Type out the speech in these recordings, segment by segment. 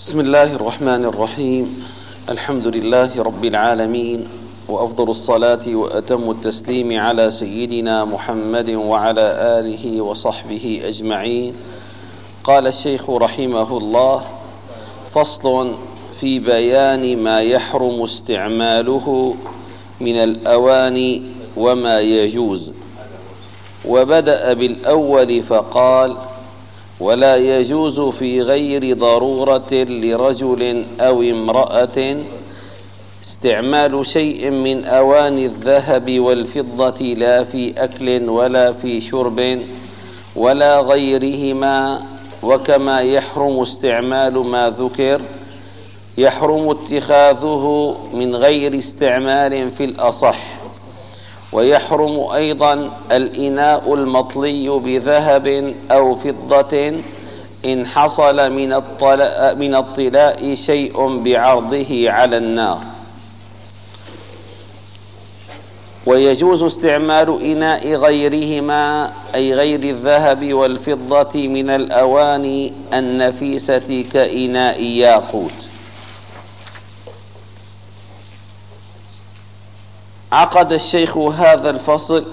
بسم الله الرحمن الرحيم. الحمد لله رب العالمين وأفضل الصلاة وأتم التسليم على سيدنا محمد وعلى آله وصحبه أجمعين. قال الشيخ رحمه الله فصل في بيان ما يحرم استعماله من الأواني وما يجوز. وبدأ بالأول فقال ولا يجوز في غير ضرورة لرجل أو امرأة استعمال شيء من اواني الذهب والفضة لا في أكل ولا في شرب ولا غيرهما. وكما يحرم استعمال ما ذكر يحرم اتخاذه من غير استعمال في الأصح. ويحرم أيضا الإناء المطلي بذهب أو فضة إن حصل من الطلاء من الطلاء شيء بعرضه على النار. ويجوز استعمال إناء غيرهما أي غير الذهب والفضة من الأواني النفيسة كإناء ياقوت. عقد الشيخ هذا الفصل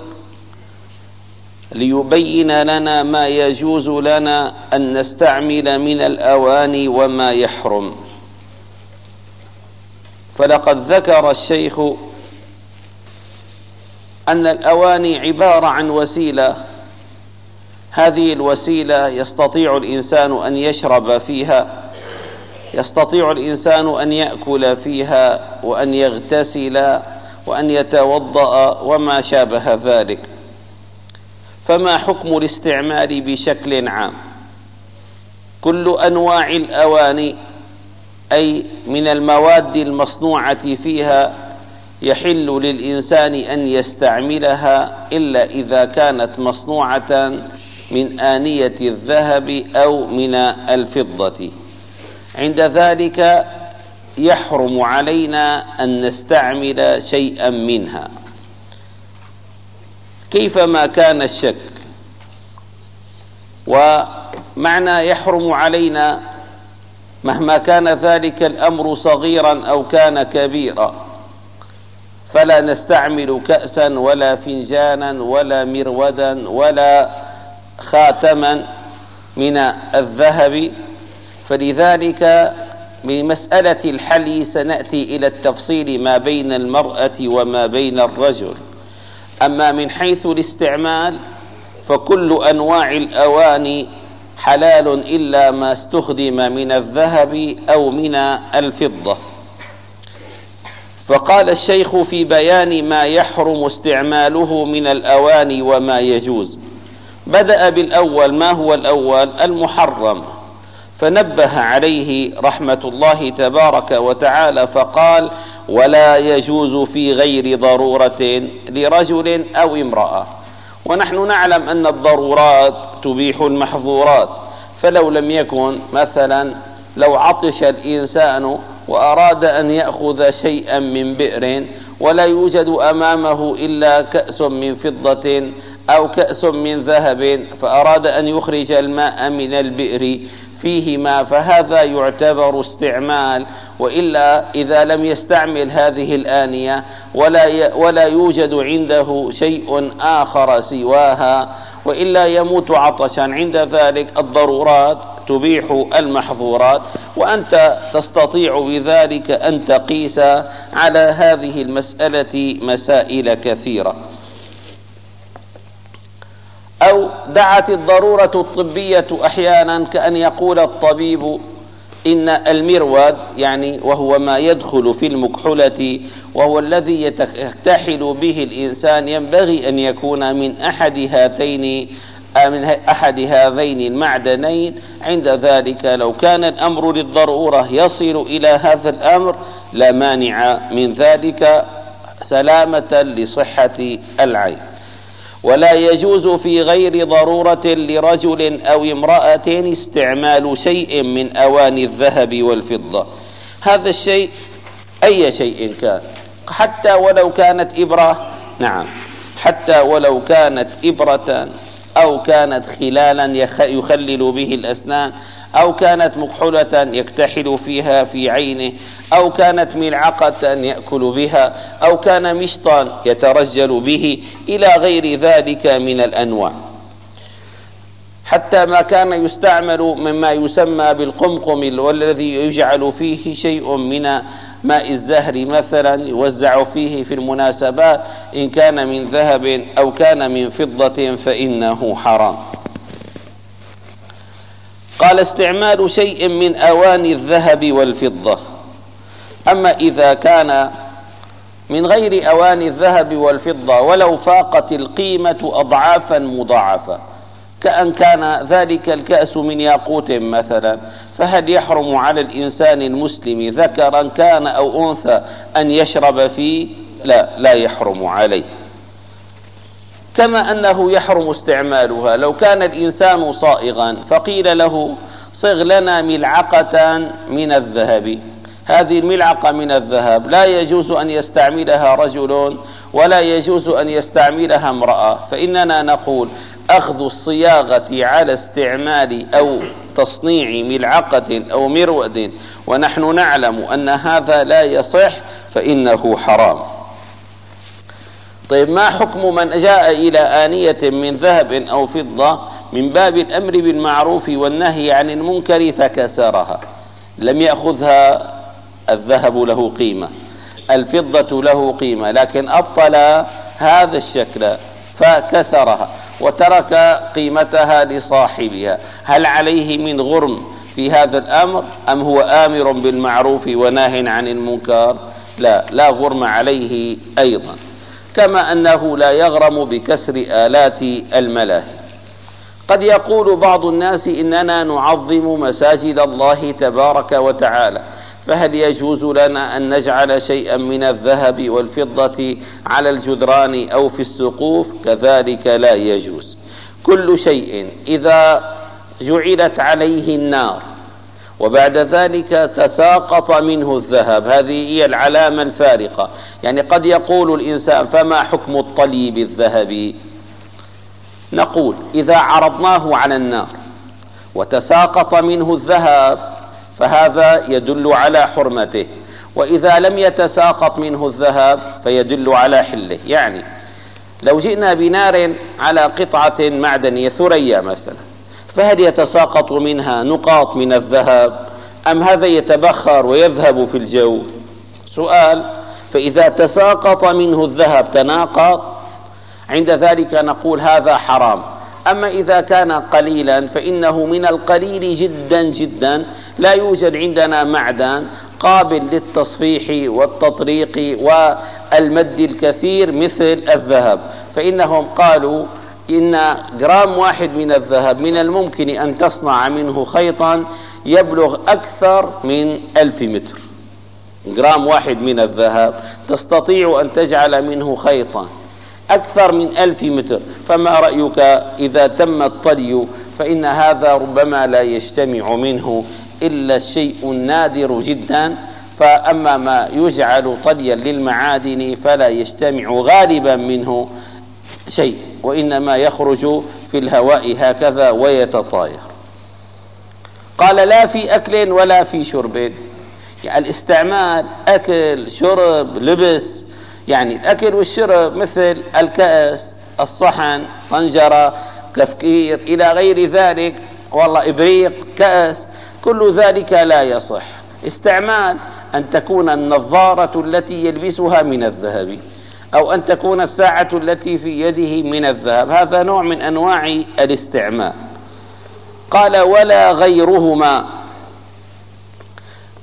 ليبين لنا ما يجوز لنا أن نستعمل من الأواني وما يحرم. فلقد ذكر الشيخ أن الأواني عبارة عن وسيلة. هذه الوسيلة يستطيع الإنسان أن يشرب فيها يستطيع الإنسان أن يأكل فيها وأن يغتسل وأن يتوضأ وما شابه ذلك. فما حكم الاستعمال بشكل عام؟ كل أنواع الأواني أي من المواد المصنوعة فيها يحل للإنسان أن يستعملها إلا إذا كانت مصنوعة من آنية الذهب أو من الفضة. عند ذلك يحرم علينا أن نستعمل شيئا منها. كيفما كان الشكل ومعنى يحرم علينا مهما كان ذلك الأمر صغيرا أو كان كبيرا فلا نستعمل كاسا ولا فنجانا ولا مرودا ولا خاتما من الذهب. فلذلك بمسألة الحلي سنأتي إلى التفصيل ما بين المرأة وما بين الرجل. أما من حيث الاستعمال فكل أنواع الأواني حلال إلا ما استخدم من الذهب أو من الفضة. فقال الشيخ في بيان ما يحرم استعماله من الأواني وما يجوز. بدأ بالأول ما هو الأول؟ المحرم. فنبه عليه رحمة الله تبارك وتعالى فقال ولا يجوز في غير ضرورة لرجل أو امرأة. ونحن نعلم أن الضرورات تبيح المحظورات فلو لم يكن مثلا لو عطش الإنسان وأراد أن يأخذ شيئا من بئر ولا يوجد أمامه إلا كأس من فضة أو كأس من ذهب فأراد أن يخرج الماء من البئر فيهما فهذا يعتبر استعمال وإلا إذا لم يستعمل هذه الآنية ولا ولا يوجد عنده شيء آخر سواها وإلا يموت عطشا. عند ذلك الضرورات تبيح المحظورات وأنت تستطيع بذلك أن تقيس على هذه المسألة مسائل كثيرة. أو دعت الضرورة الطبية أحيانا كأن يقول الطبيب إن المرود يعني وهو ما يدخل في المكحلة وهو الذي يكتحل به الإنسان ينبغي أن يكون من أحد هاتين من أحد هذين المعدنين. عند ذلك لو كان الأمر للضرورة يصل إلى هذا الأمر لا مانع من ذلك سلامة لصحة العين. ولا يجوز في غير ضرورة لرجل أو امراه استعمال شيء من أواني الذهب والفضة. هذا الشيء أي شيء كان؟ حتى ولو كانت إبرة نعم حتى ولو كانت إبرة أو كانت خلالا يخلل به الأسنان أو كانت مكحلة يكتحل فيها في عينه أو كانت ملعقة يأكل بها أو كان مشطا يترجل به إلى غير ذلك من الأنواع. حتى ما كان يستعمل مما يسمى بالقمقم والذي يجعل فيه شيء من ماء الزهر مثلا يوزع فيه في المناسبات إن كان من ذهب أو كان من فضة فإنه حرام. قال استعمال شيء من أواني الذهب والفضة. أما إذا كان من غير أواني الذهب والفضة ولو فاقت القيمة أضعافا مضاعفة كأن كان ذلك الكأس من ياقوت مثلا فهل يحرم على الإنسان المسلم ذكرا كان أو أنثى أن يشرب فيه؟ لا لا يحرم عليه. كما أنه يحرم استعمالها. لو كان الإنسان صائغا فقيل له صغ لنا ملعقة من الذهب. هذه الملعقة من الذهب. لا يجوز أن يستعملها رجل ولا يجوز أن يستعملها امرأة. فإننا نقول أخذ الصياغة على استعمال أو تصنيع ملعقة أو مرود. ونحن نعلم أن هذا لا يصح فإنه حرام. طيب ما حكم من جاء إلى آنية من ذهب أو فضة من باب الأمر بالمعروف والنهي عن المنكر فكسرها؟ لم يأخذها الذهب له قيمة الفضة له قيمة لكن أبطل هذا الشكل فكسرها وترك قيمتها لصاحبها. هل عليه من غرم في هذا الأمر أم هو آمر بالمعروف وناه عن المنكر؟ لا لا غرم عليه أيضا. كما أنه لا يغرم بكسر آلات الملاهي. قد يقول بعض الناس إننا نعظم مساجد الله تبارك وتعالى فهل يجوز لنا أن نجعل شيئا من الذهب والفضة على الجدران أو في السقوف؟ كذلك لا يجوز. كل شيء إذا جعلت عليه النار وبعد ذلك تساقط منه الذهب. هذه هي العلامة الفارقة. يعني قد يقول الإنسان فما حكم الطلي بالذهب نقول إذا عرضناه على النار وتساقط منه الذهب فهذا يدل على حرمته. وإذا لم يتساقط منه الذهب فيدل على حله. يعني لو جئنا بنار على قطعة معدنية ثريا مثلا فهل يتساقط منها نقاط من الذهب أم هذا يتبخر ويذهب في الجو؟ سؤال فإذا تساقط منه الذهب تناقض عند ذلك نقول هذا حرام. أما إذا كان قليلا فإنه من القليل جدا جدا لا يوجد عندنا معدن قابل للتصفيح والتطريق والمد الكثير مثل الذهب. فإنهم قالوا إن جرام واحد من الذهب من الممكن أن تصنع منه خيطا يبلغ أكثر من ألف متر. جرام واحد من الذهب تستطيع أن تجعل منه خيطا أكثر من ألف متر. فما رأيك إذا تم الطلي؟ فإن هذا ربما لا يجتمع منه إلا الشيء النادر جدا. فأما ما يجعل طليا للمعادن فلا يجتمع غالبا منه. شيء وإنما يخرج في الهواء هكذا ويتطاير. قال لا في أكل ولا في شرب. يعني الاستعمال أكل شرب لبس يعني الأكل والشرب مثل الكأس الصحن طنجرة تفكير إلى غير ذلك والله إبريق كأس كل ذلك لا يصح. استعمال أن تكون النظارة التي يلبسها من الذهب. أو أن تكون الساعة التي في يده من الذهب. هذا نوع من أنواع الاستعمال. قال ولا غيرهما.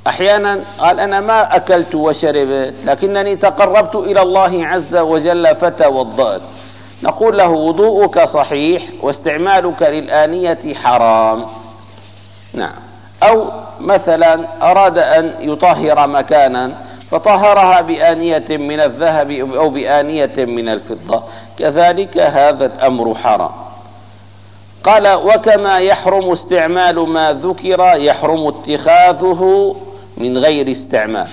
أحيانا قال أنا ما أكلت وشربت لكنني تقربت إلى الله عز وجل فتوضأت. نقول له وضوءك صحيح واستعمالك للآنية حرام. نعم. أو مثلا أراد أن يطهر مكانا فطهرها بآنية من الذهب أو بآنية من الفضة. كذلك هذا الأمر حرام. قال وكما يحرم استعمال ما ذكر يحرم اتخاذه من غير استعمال.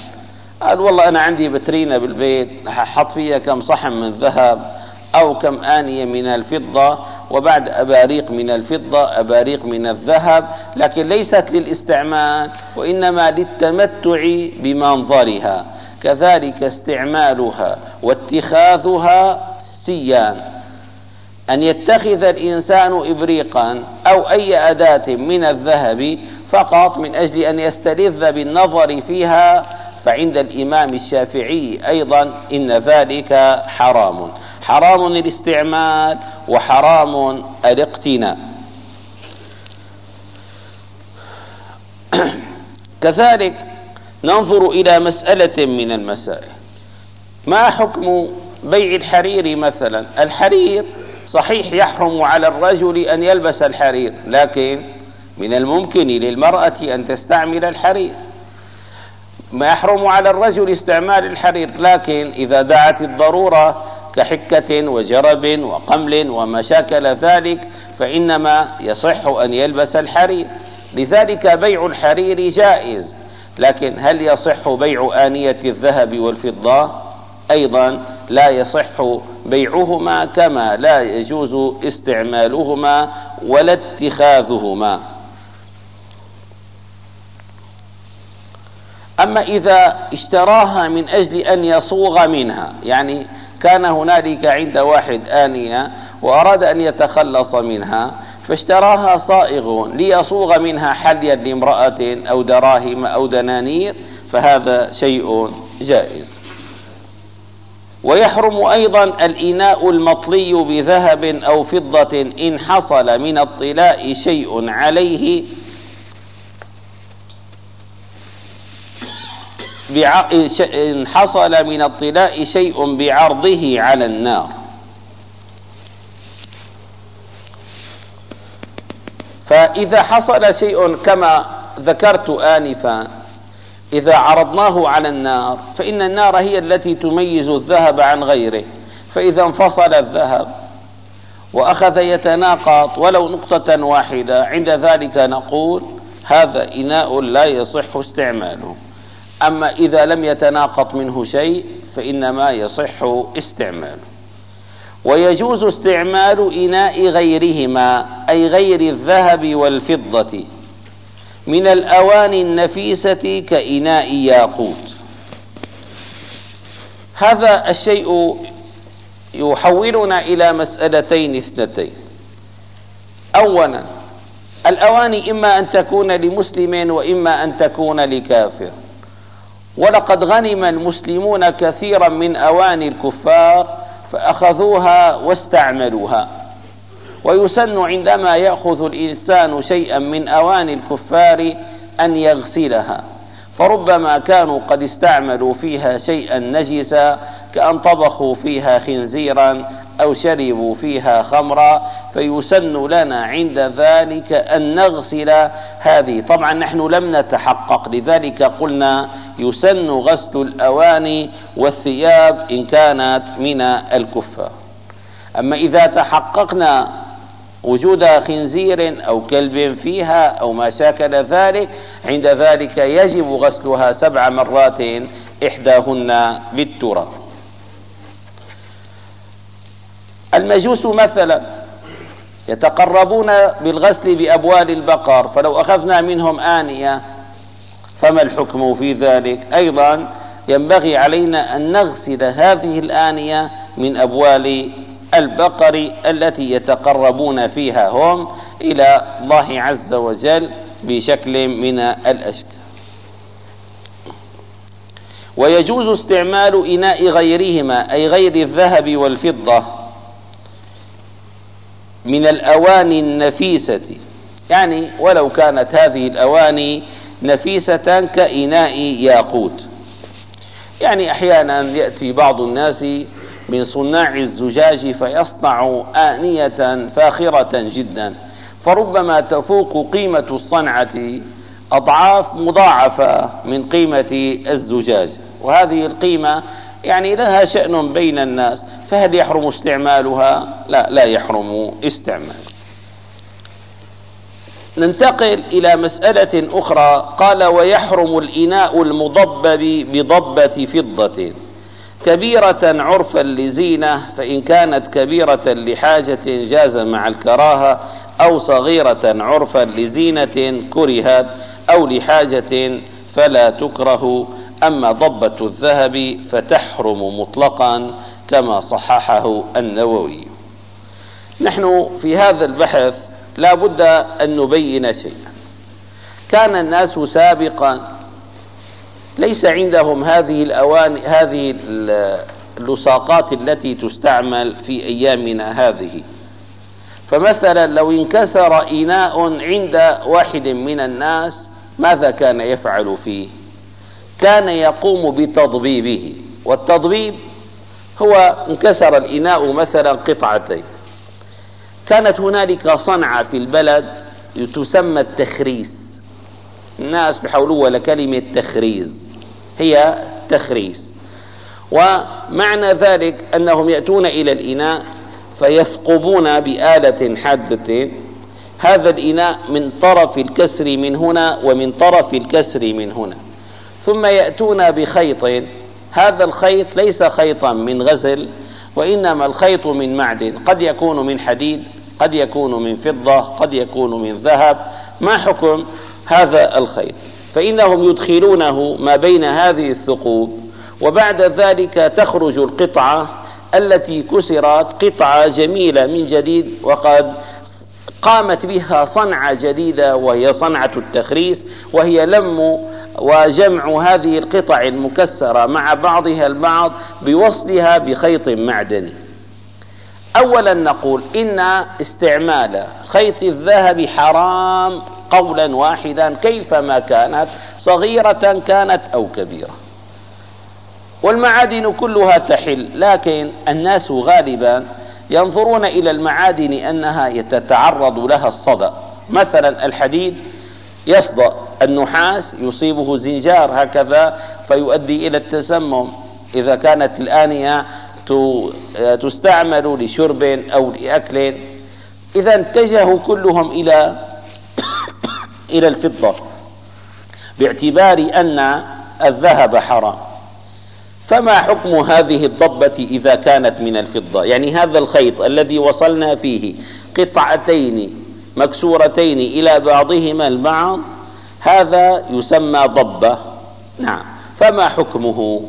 قال والله أنا عندي بترينة بالبيت حط فيها كم صحن من ذهب أو كم آنية من الفضة وبعد أباريق من الفضة أباريق من الذهب لكن ليست للاستعمال وإنما للتمتع بمنظرها. كذلك استعمالها واتخاذها سيان. أن يتخذ الإنسان إبريقا أو أي أداة من الذهب فقط من أجل أن يستلذ بالنظر فيها فعند الإمام الشافعي أيضا إن ذلك حرام. حرام الاستعمال وحرام الاقتناء. كذلك ننظر إلى مسألة من المسائل. ما حكم بيع الحرير مثلا؟ الحرير صحيح يحرم على الرجل أن يلبس الحرير لكن من الممكن للمرأة أن تستعمل الحرير. ما يحرم على الرجل استعمال الحرير لكن إذا دعت الضرورة كحكة وجرب وقمل وما شاكل ذلك فإنما يصح أن يلبس الحرير. لذلك بيع الحرير جائز لكن هل يصح بيع آنية الذهب والفضة؟ أيضا لا يصح بيعهما كما لا يجوز استعمالهما ولا اتخاذهما. أما إذا اشتراها من أجل أن يصوغ منها يعني كان هنالك عند واحد آنية وأراد أن يتخلص منها فاشتراها صائغ ليصوغ منها حليا لامرأة أو دراهم أو دنانير فهذا شيء جائز. ويحرم أيضا الإناء المطلي بذهب أو فضة إن حصل من الطلاء شيء عليه إن حصل من الطلاء شيء بعرضه على النار. فإذا حصل شيء كما ذكرت آنفا إذا عرضناه على النار فإن النار هي التي تميز الذهب عن غيره. فإذا انفصل الذهب وأخذ يتناقض ولو نقطة واحدة عند ذلك نقول هذا إناء لا يصح استعماله. أما إذا لم يتناقض منه شيء فإنما يصح استعماله. ويجوز استعمال إناء غيرهما أي غير الذهب والفضة من الأواني النفيسة كإناء ياقوت. هذا الشيء يحولنا إلى مسألتين اثنتين. أولا الأواني إما أن تكون لمسلم وإما أن تكون لكافر. ولقد غنم المسلمون كثيرا من أواني الكفار فأخذوها واستعملوها. ويسن عندما يأخذ الإنسان شيئا من أواني الكفار أن يغسلها. فربما كانوا قد استعملوا فيها شيئا نجسا كأن طبخوا فيها خنزيرا أو شربوا فيها خمرا فيسن لنا عند ذلك أن نغسل هذه. طبعا نحن لم نتحقق لذلك قلنا يسن غسل الأواني والثياب إن كانت من الكفار. أما إذا تحققنا وجود خنزير أو كلب فيها أو ما شاكل ذلك عند ذلك يجب غسلها سبع مرات إحداهن بالتراب. المجوس مثلا يتقربون بالغسل بأبوال البقر فلو أخذنا منهم آنية فما الحكم في ذلك؟ أيضا ينبغي علينا أن نغسل هذه الآنية من أبوال البقر التي يتقربون فيها هم إلى الله عز وجل بشكل من الأشكال. ويجوز استعمال إناء غيرهما أي غير الذهب والفضة. من الأواني النفيسة. يعني ولو كانت هذه الأواني نفيسة كإناء ياقوت. يعني أحيانا يأتي بعض الناس من صناع الزجاج فيصنع آنية فاخرة جدا. فربما تفوق قيمة الصنعة أضعاف مضاعفة من قيمة الزجاج. وهذه القيمة يعني لها شأن بين الناس فهل يحرم استعمالها؟ لا لا يحرم استعمال. ننتقل إلى مسألة أخرى. قال ويحرم الإناء المضبب بضبة فضة كبيرة عرفا لزينة فإن كانت كبيرة لحاجة جاز مع الكراهة أو صغيرة عرفا لزينة كرهت أو لحاجة فلا تكره. أما ضبة الذهب فتحرم مطلقا كما صححه النووي. نحن في هذا البحث لا بد أن نبين شيئا. كان الناس سابقا ليس عندهم هذه الأوان هذه اللصاقات التي تستعمل في أيامنا هذه. فمثلا لو انكسر إناء عند واحد من الناس ماذا كان يفعل فيه؟ كان يقوم بتضبيبه. والتضبيب هو انكسر الإناء مثلا قطعتين. كانت هنالك صنعة في البلد تسمى التخريس. الناس بحولوها لكلمة تخريز. هي تخريس. ومعنى ذلك أنهم يأتون إلى الإناء فيثقبون بآلة حادة. هذا الإناء من طرف الكسر من هنا ومن طرف الكسر من هنا. ثم يأتون بخيط. هذا الخيط ليس خيطا من غزل وإنما الخيط من معدن. قد يكون من حديد قد يكون من فضة قد يكون من ذهب. ما حكم هذا الخيط؟ فإنهم يدخلونه ما بين هذه الثقوب. وبعد ذلك تخرج القطعة التي كسرت قطعة جميلة من جديد وقد قامت بها صنعة جديدة وهي صنعة التخريس وهي لم وجمع هذه القطع المكسرة مع بعضها البعض بوصلها بخيط معدني أولا نقول إن استعمال خيط الذهب حرام قولا واحدا كيفما كانت صغيرة كانت أو كبيرة. والمعادن كلها تحل لكن الناس غالبا ينظرون إلى المعادن أنها تتعرض لها الصدأ. مثلا الحديد يصدأ النحاس يصيبه زنجار هكذا فيؤدي إلى التسمم. إذا كانت الآنية تستعمل لشرب أو لأكل. إذا اتجهوا كلهم إلى إلى الفضة باعتبار أن الذهب حرام. فما حكم هذه الضبة إذا كانت من الفضة؟ يعني هذا الخيط الذي وصلنا فيه قطعتين مكسورتين إلى بعضهما البعض هذا يسمى ضبة. نعم. فما حكمه؟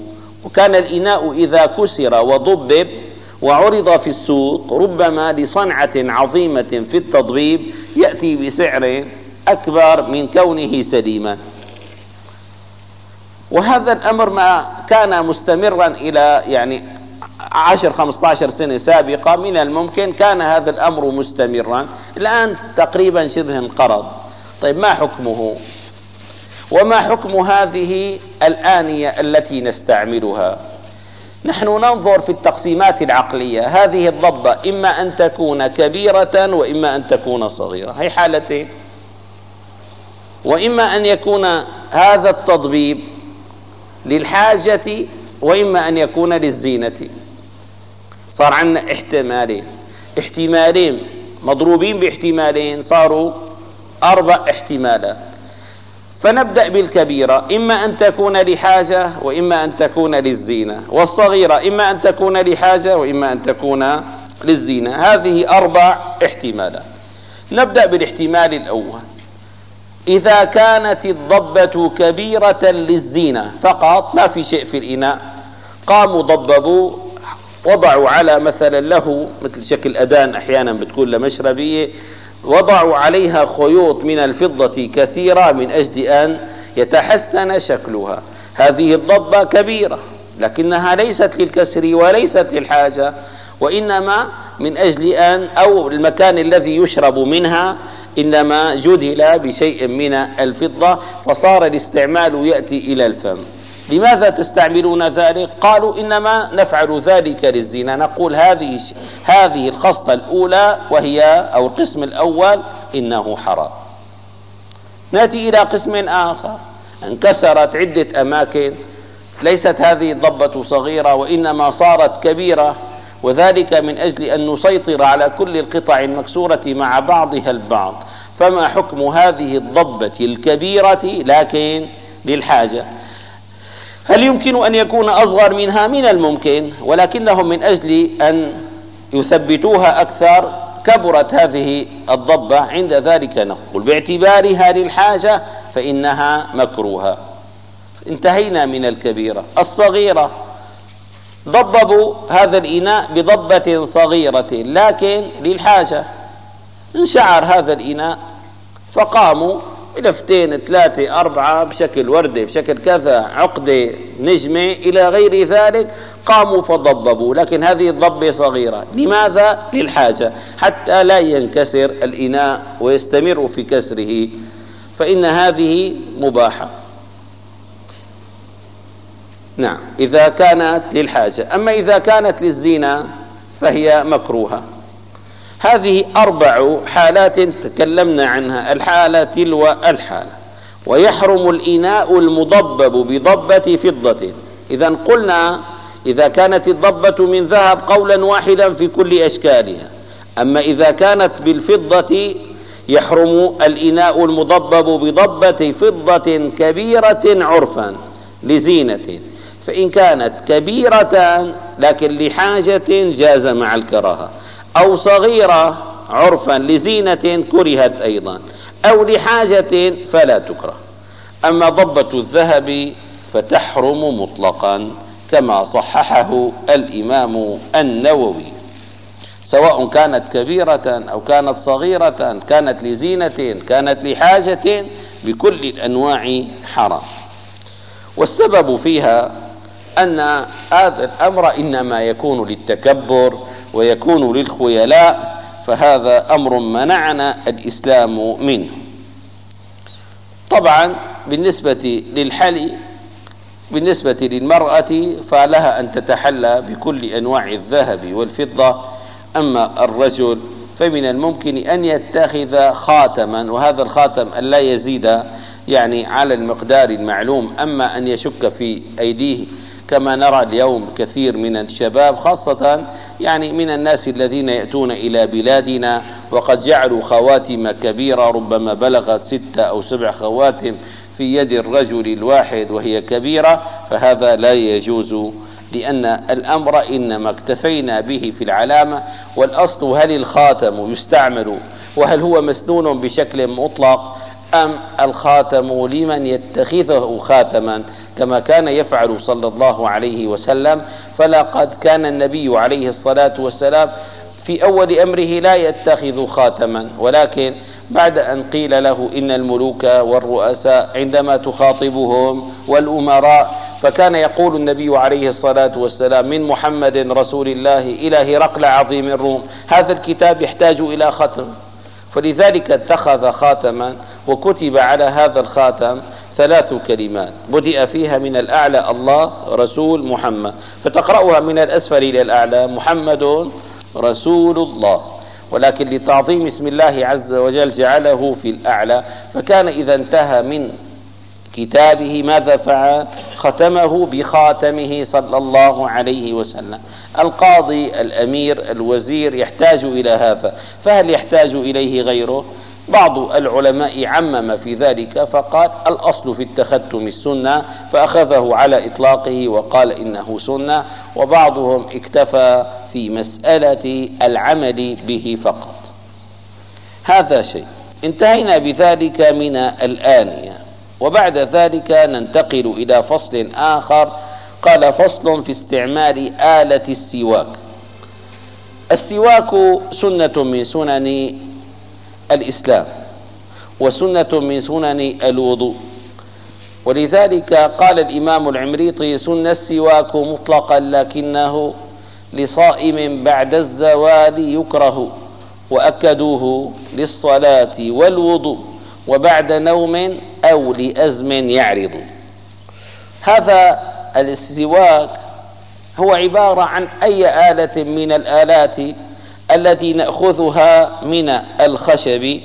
وكان الإناء إذا كسر وضبب وعرض في السوق ربما لصنعة عظيمة في التضبيب يأتي بسعر أكبر من كونه سليما. وهذا الأمر ما كان مستمرا إلى يعني عشر خمسة عشر سنة سابقة من الممكن كان هذا الأمر مستمرا. الآن تقريبا شبه انقرض. طيب ما حكمه؟ وما حكم هذه الآنية التي نستعملها؟ نحن ننظر في التقسيمات العقلية. هذه الضبة إما أن تكون كبيرة وإما أن تكون صغيرة. هي حالتين وإما أن يكون هذا التضبيب للحاجة وإما أن يكون للزينة. صار عندنا احتمالين. احتمالين مضروبين باحتمالين صاروا أربع احتمالات. فنبدأ بالكبيرة. إما أن تكون لحاجة وإما أن تكون للزينة. والصغيرة إما أن تكون لحاجة وإما أن تكون للزينة. هذه أربع احتمالات. نبدأ بالاحتمال الأول. إذا كانت الضبة كبيرة للزينة فقط ما في شيء في الإناء. قاموا ضببوا وضعوا على مثلا له مثل شكل أدان أحيانا بتكون لمشربية وضعوا عليها خيوط من الفضة كثيرة من أجل أن يتحسن شكلها. هذه الضبة كبيرة لكنها ليست للكسر وليست للحاجة وإنما من أجل أن أو المكان الذي يشرب منها إنما جدل بشيء من الفضة فصار الاستعمال يأتي إلى الفم. لماذا تستعملون ذلك؟ قالوا إنما نفعل ذلك للزنا. نقول هذه هذه الخصلة الأولى وهي أو القسم الأول إنه حرام. نأتي إلى قسم آخر. انكسرت عدة أماكن. ليست هذه الضبة صغيرة وإنما صارت كبيرة. وذلك من أجل أن نسيطر على كل القطع المكسورة مع بعضها البعض. فما حكم هذه الضبة الكبيرة لكن للحاجة؟ هل يمكن أن يكون أصغر منها؟ من الممكن ولكنهم من أجل أن يثبتوها أكثر كبرت هذه الضبة عند ذلك نقول. باعتبارها للحاجة فإنها مكروهة. انتهينا من الكبيرة. الصغيرة. ضببوا هذا الإناء بضبة صغيرة لكن للحاجة. انشعر هذا الإناء فقاموا لفتين ثلاثة أربعة بشكل وردة بشكل كذا عقدة نجمة إلى غير ذلك قاموا فضببوا لكن هذه الضبة صغيرة. لماذا؟ للحاجة. حتى لا ينكسر الإناء ويستمر في كسره فإن هذه مباحة. نعم إذا كانت للحاجة. أما إذا كانت للزينة فهي مكروهة. هذه أربع حالات تكلمنا عنها الحالة تلو الحالة. ويحرم الإناء المضبب بضبة فضة. إذا قلنا إذا كانت الضبة من ذهب قولا واحدا في كل أشكالها. أما إذا كانت بالفضة يحرم الإناء المضبب بضبة فضة كبيرة عرفا لزينة. فإن كانت كبيرة لكن لحاجة جاز مع الكراهة. أو صغيرة عرفا لزينة كرهت أيضا أو لحاجة فلا تكره. أما ضبة الذهب فتحرم مطلقا كما صححه الإمام النووي. سواء كانت كبيرة أو كانت صغيرة كانت لزينة كانت لحاجة بكل الأنواع حرام. والسبب فيها أن هذا الأمر إنما يكون للتكبر ويكون للخيلاء فهذا أمر منعنا الإسلام منه. طبعا بالنسبة للحلي بالنسبة للمرأة فلها أن تتحلى بكل أنواع الذهب والفضة. أما الرجل فمن الممكن أن يتخذ خاتما وهذا الخاتم أن لا يزيد يعني على المقدار المعلوم أما أن يشك في أيديه كما نرى اليوم كثير من الشباب خاصة يعني من الناس الذين يأتون إلى بلادنا. وقد جعلوا خواتم كبيرة ربما بلغت ستة أو سبع خواتم في يد الرجل الواحد وهي كبيرة. فهذا لا يجوز لأن الأمر إنما اكتفينا به في العلامة. والأصل هل الخاتم يستعمل وهل هو مسنون بشكل مطلق أم الخاتم لمن يتخذه خاتما؟ كما كان يفعل صلى الله عليه وسلم فلقد كان النبي عليه الصلاة والسلام في أول أمره لا يتخذ خاتما. ولكن بعد أن قيل له إن الملوك والرؤساء عندما تخاطبهم والأمراء فكان يقول النبي عليه الصلاة والسلام من محمد رسول الله إلى هرقل عظيم الروم هذا الكتاب يحتاج إلى ختم. فلذلك اتخذ خاتما وكتب على هذا الخاتم ثلاث كلمات. بدأ فيها من الأعلى الله رسول محمد. فتقرأها من الأسفل إلى الأعلى محمد رسول الله. ولكن لتعظيم اسم الله عز وجل جعله في الأعلى فكان إذا انتهى من كتابه ماذا فعل؟ ختمه بخاتمه صلى الله عليه وسلم. القاضي الأمير الوزير يحتاج إلى هذا. فهل يحتاج إليه غيره؟ بعض العلماء عمم في ذلك فقال الأصل في التختم السنة فأخذه على إطلاقه وقال إنه سنة وبعضهم اكتفى في مسألة العمل به فقط. هذا شيء. انتهينا بذلك من الآنية. وبعد ذلك ننتقل إلى فصل آخر. قال فصل في استعمال آلة السواك. السواك سنة من سنن الإسلام وسنة من سنن الوضوء. ولذلك قال الإمام العمريطي سن السواك مطلقا لكنه لصائم بعد الزوال يكره وأكدوه للصلاة والوضوء وبعد نوم أو لأزم يعرض. هذا السواك هو عبارة عن أي آلة من الآلات التي نأخذها من الخشب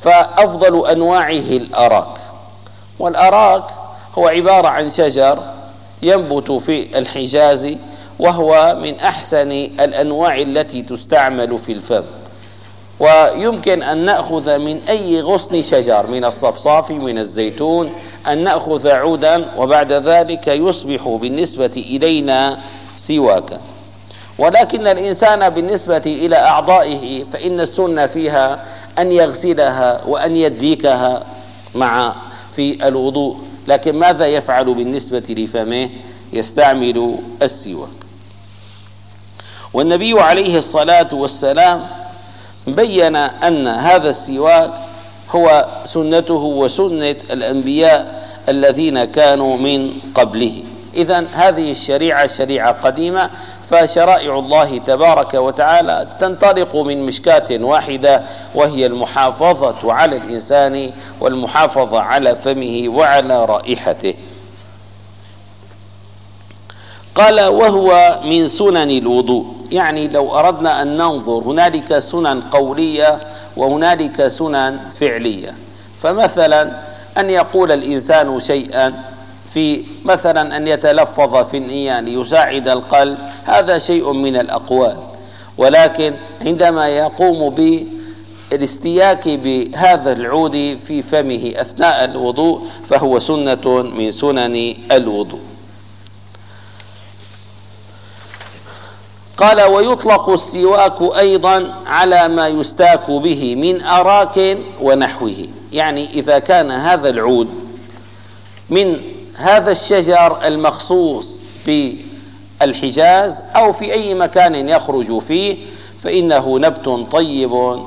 فأفضل أنواعه الأراك. والأراك هو عبارة عن شجر ينبت في الحجاز وهو من أحسن الأنواع التي تستعمل في الفم. ويمكن أن نأخذ من أي غصن شجر من الصفصاف من الزيتون أن نأخذ عودا وبعد ذلك يصبح بالنسبة إلينا سواكا. ولكن الإنسان بالنسبة إلى أعضائه فإن السنة فيها أن يغسلها وأن يديكها مع في الوضوء. لكن ماذا يفعل بالنسبة لفمه؟ يستعمل السواك. والنبي عليه الصلاة والسلام بين أن هذا السواك هو سنته وسنة الأنبياء الذين كانوا من قبله. إذا هذه الشريعة شريعة قديمة فشرائع الله تبارك وتعالى تنطلق من مشكاة واحدة وهي المحافظة على الإنسان والمحافظة على فمه وعلى رائحته. قال وهو من سنن الوضوء. يعني لو أردنا أن ننظر هنالك سنن قولية وهنالك سنن فعلية. فمثلا أن يقول الإنسان شيئا في مثلا أن يتلفظ في النية ليساعد القلب هذا شيء من الأقوال. ولكن عندما يقوم بالاستياك بهذا العود في فمه أثناء الوضوء فهو سنة من سنن الوضوء. قال ويطلق السواك أيضا على ما يستاك به من أراك ونحوه. يعني إذا كان هذا العود من هذا الشجر المخصوص بالحجاز أو في أي مكان يخرج فيه فإنه نبت طيب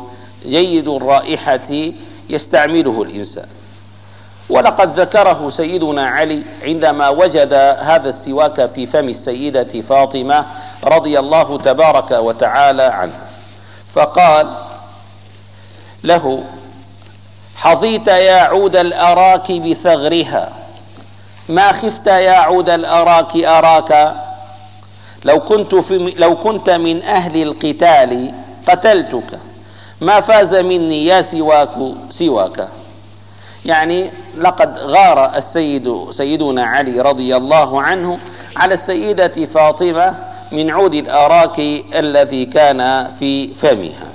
جيد الرائحة يستعمله الإنسان. ولقد ذكره سيدنا علي عندما وجد هذا السواك في فم السيدة فاطمة رضي الله تبارك وتعالى عنها. فقال له حظيت يا عود الأراك بثغرها ما خفت يا عود الأراك أراك؟ لو كنت في لو كنت من أهل القتال قتلتك. ما فاز مني يا سواك سواك. يعني لقد غار السيد سيدنا علي رضي الله عنه على السيدة فاطمة من عود الأراك الذي كان في فمها.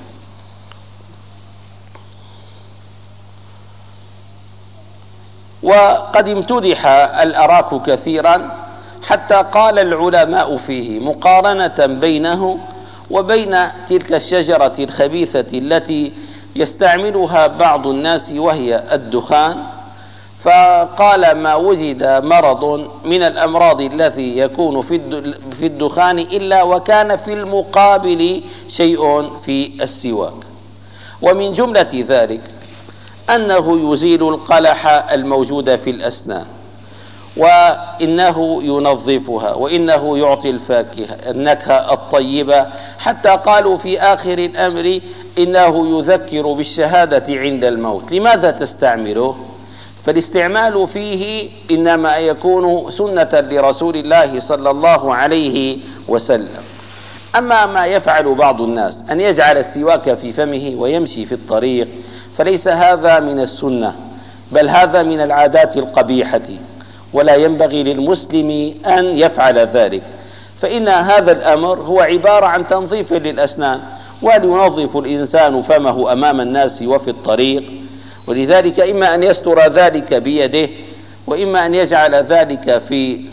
وقد امتدح الأراك كثيرا حتى قال العلماء فيه مقارنة بينه وبين تلك الشجرة الخبيثة التي يستعملها بعض الناس وهي الدخان فقال ما وجد مرض من الأمراض الذي يكون في الدخان إلا وكان في المقابل شيء في السواك. ومن جملة ذلك أنه يزيل القلح الموجود في الأسنان وإنه ينظفها وإنه يعطي الفاكهة النكهة الطيبة. حتى قالوا في آخر الأمر إنه يذكر بالشهادة عند الموت. لماذا تستعمله؟ فالاستعمال فيه إنما يكون سنة لرسول الله صلى الله عليه وسلم. أما ما يفعل بعض الناس أن يجعل السواك في فمه ويمشي في الطريق فليس هذا من السنة بل هذا من العادات القبيحة ولا ينبغي للمسلم أن يفعل ذلك. فإن هذا الأمر هو عبارة عن تنظيف للأسنان ولينظف الإنسان فمه أمام الناس وفي الطريق. ولذلك إما أن يستر ذلك بيده وإما أن يجعل ذلك في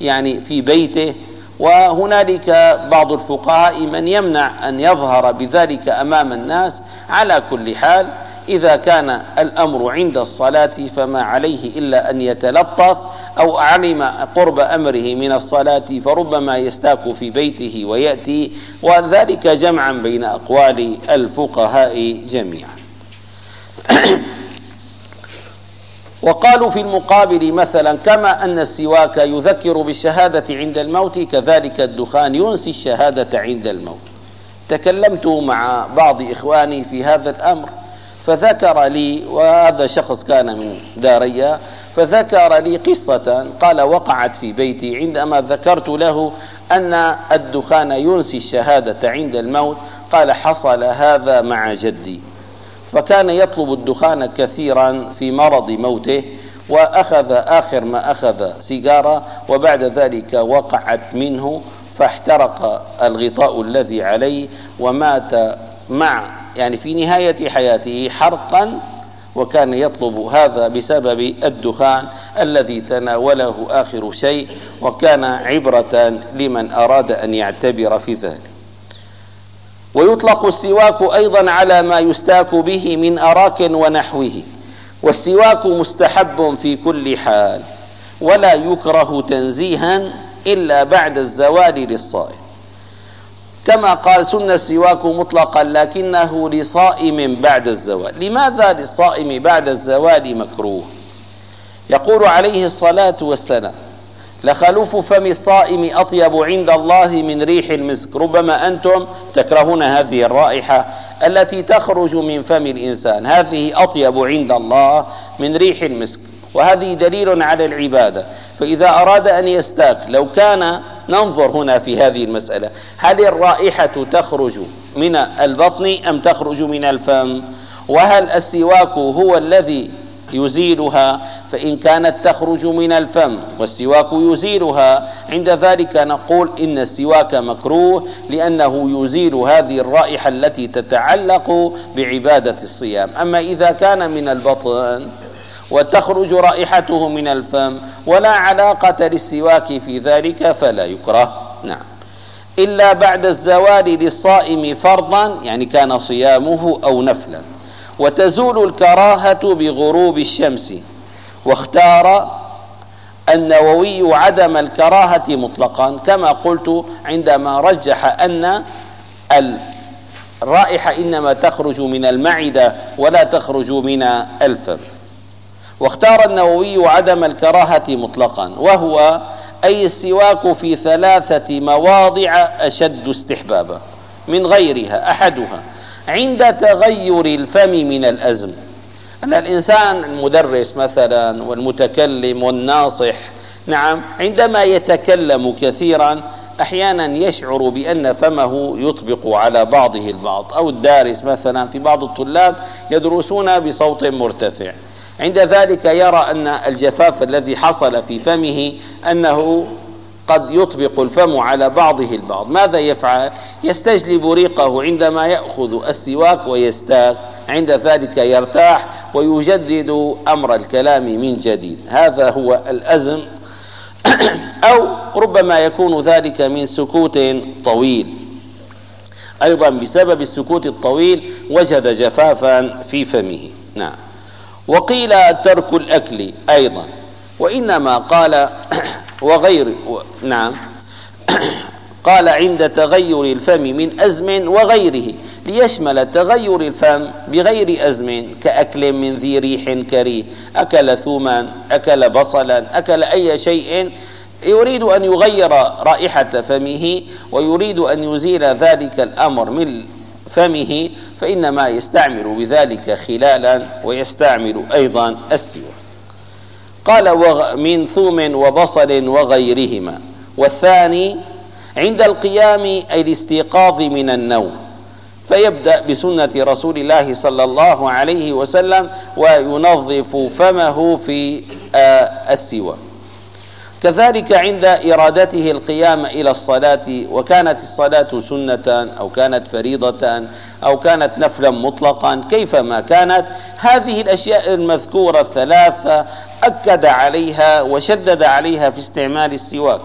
يعني في بيته. وهنالك بعض الفقهاء من يمنع أن يظهر بذلك أمام الناس على كل حال. إذا كان الأمر عند الصلاة فما عليه إلا أن يتلطف أو علم قرب أمره من الصلاة فربما يستاك في بيته ويأتي وذلك جمعا بين أقوال الفقهاء جميعا. وقالوا في المقابل مثلا كما أن السواك يذكر بالشهادة عند الموت كذلك الدخان ينسي الشهادة عند الموت. تكلمت مع بعض إخواني في هذا الأمر. فذكر لي وهذا شخص كان من داريا فذكر لي قصة قال وقعت في بيتي عندما ذكرت له أن الدخان ينسي الشهادة عند الموت قال حصل هذا مع جدي. فكان يطلب الدخان كثيرا في مرض موته وأخذ آخر ما أخذ سيجارة وبعد ذلك وقعت منه فاحترق الغطاء الذي عليه ومات مع يعني في نهاية حياته حرقا وكان يطلب هذا بسبب الدخان الذي تناوله آخر شيء وكان عبرة لمن أراد أن يعتبر في ذلك. ويطلق السواك أيضا على ما يستاك به من أراك ونحوه والسواك مستحب في كل حال ولا يكره تنزيها إلا بعد الزوال للصائم. كما قال سن السواك مطلقا لكنه لصائم بعد الزوال. لماذا للصائم بعد الزوال مكروه؟ يقول عليه الصلاة والسلام لخلوف فم الصائم أطيب عند الله من ريح المسك. ربما أنتم تكرهون هذه الرائحة التي تخرج من فم الإنسان. هذه أطيب عند الله من ريح المسك. وهذه دليل على العبادة. فإذا أراد أن يستاك لو كان ننظر هنا في هذه المسألة هل الرائحة تخرج من البطن أم تخرج من الفم؟ وهل السواك هو الذي يزيلها؟ فإن كانت تخرج من الفم والسواك يزيلها عند ذلك نقول إن السواك مكروه لأنه يزيل هذه الرائحة التي تتعلق بعبادة الصيام. أما إذا كان من البطن وتخرج رائحته من الفم ولا علاقة للسواك في ذلك فلا يكره. نعم. إلا بعد الزوال للصائم فرضا يعني كان صيامه أو نفلا. وتزول الكراهة بغروب الشمس. واختار النووي عدم الكراهة مطلقا كما قلت عندما رجح أن الرائحة إنما تخرج من المعدة ولا تخرج من الفم. واختار النووي عدم الكراهة مطلقا وهو أي السواك في ثلاثة مواضع أشد استحبابا من غيرها أحدها عند تغير الفم من الأزم. أن الإنسان المدرس مثلا والمتكلم والناصح نعم عندما يتكلم كثيرا أحيانا يشعر بأن فمه يطبق على بعضه البعض. أو الدارس مثلا في بعض الطلاب يدرسون بصوت مرتفع. عند ذلك يرى أن الجفاف الذي حصل في فمه أنه قد يطبق الفم على بعضه البعض. ماذا يفعل؟ يستجلب ريقه عندما يأخذ السواك ويستاك. عند ذلك يرتاح ويجدد أمر الكلام من جديد. هذا هو الأزم. أو ربما يكون ذلك من سكوت طويل. أيضا بسبب السكوت الطويل وجد جفافا في فمه. نعم. وقيل ترك الأكل أيضا وإنما قال وغير نعم قال عند تغير الفم من أزم وغيره ليشمل تغير الفم بغير أزم كأكل من ذي ريح كريه أكل ثوما أكل بصلا أكل أي شيء يريد أن يغير رائحة فمه ويريد أن يزيل ذلك الأمر من فمه فإنما يستعمل بذلك خلالا ويستعمل أيضا السواك قال من ثوم وبصل وغيرهما. والثاني عند القيام أي الاستيقاظ من النوم. فيبدأ بسنة رسول الله صلى الله عليه وسلم وينظف فمه في آه، السواك كذلك عند إرادته القيام إلى الصلاة وكانت الصلاة سنة أو كانت فريضة أو كانت نفلا مطلقا كيفما كانت هذه الأشياء المذكورة الثلاثة أكد عليها وشدد عليها في استعمال السواك.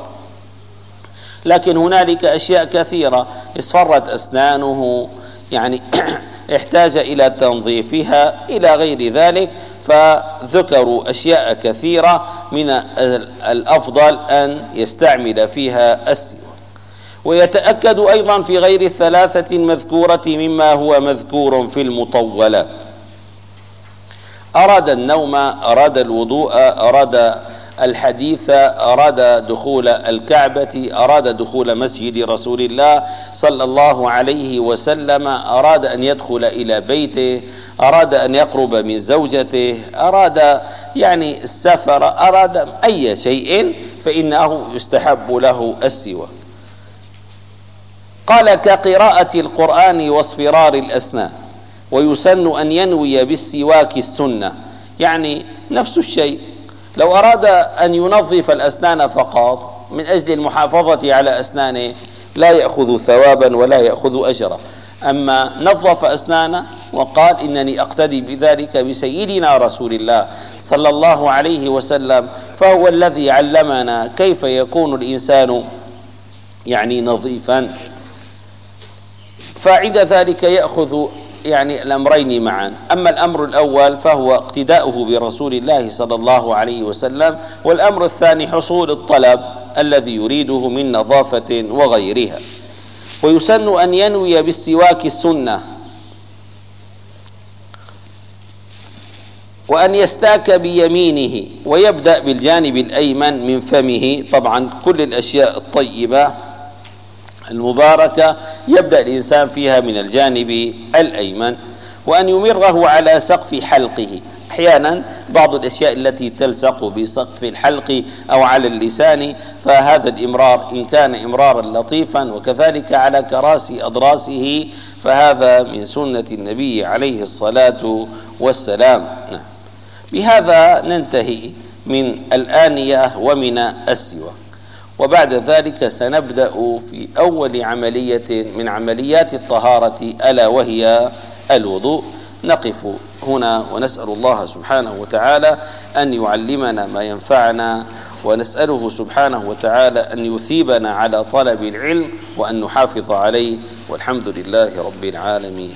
لكن هنالك أشياء كثيرة اصفرت أسنانه يعني احتاج إلى تنظيفها إلى غير ذلك فذكروا أشياء كثيرة من الأفضل أن يستعمل فيها السواك ويتأكد أيضا في غير الثلاثة المذكورة مما هو مذكور في المطولات. أراد النوم أراد الوضوء أراد الحديث أراد دخول الكعبة أراد دخول مسجد رسول الله صلى الله عليه وسلم أراد أن يدخل إلى بيته أراد أن يقرب من زوجته أراد يعني السفر أراد أي شيء فإنه يستحب له السواك قال كقراءة القرآن واصفرار الأسنان ويسن أن ينوي بالسواك السنة. يعني نفس الشيء. لو أراد أن ينظف الأسنان فقط من أجل المحافظة على أسنانه لا يأخذ ثوابا ولا يأخذ أجرا. أما نظف أسنانه وقال إنني أقتدي بذلك بسيدنا رسول الله صلى الله عليه وسلم فهو الذي علمنا كيف يكون الإنسان يعني نظيفا. فعند ذلك يأخذ يعني الأمرين معا. أما الأمر الأول فهو اقتداؤه برسول الله صلى الله عليه وسلم والأمر الثاني حصول الطلب الذي يريده من نظافة وغيرها. ويسن أن ينوي بالسواك السنة. وأن يستاك بيمينه ويبدأ بالجانب الأيمن من فمه. طبعا كل الأشياء الطيبة المباركة يبدأ الإنسان فيها من الجانب الأيمن وأن يمره على سقف حلقه. أحيانا بعض الأشياء التي تلصق بسقف الحلق أو على اللسان فهذا الإمرار إن كان إمرارا لطيفا وكذلك على كراسي أضراسه فهذا من سنة النبي عليه الصلاة والسلام. نعم. بهذا ننتهي من الآنية ومن السواك وبعد ذلك سنبدأ في أول عملية من عمليات الطهارة ألا وهي الوضوء. نقف هنا ونسأل الله سبحانه وتعالى أن يعلمنا ما ينفعنا ونسأله سبحانه وتعالى أن يثيبنا على طلب العلم وأن نحافظ عليه. والحمد لله رب العالمين.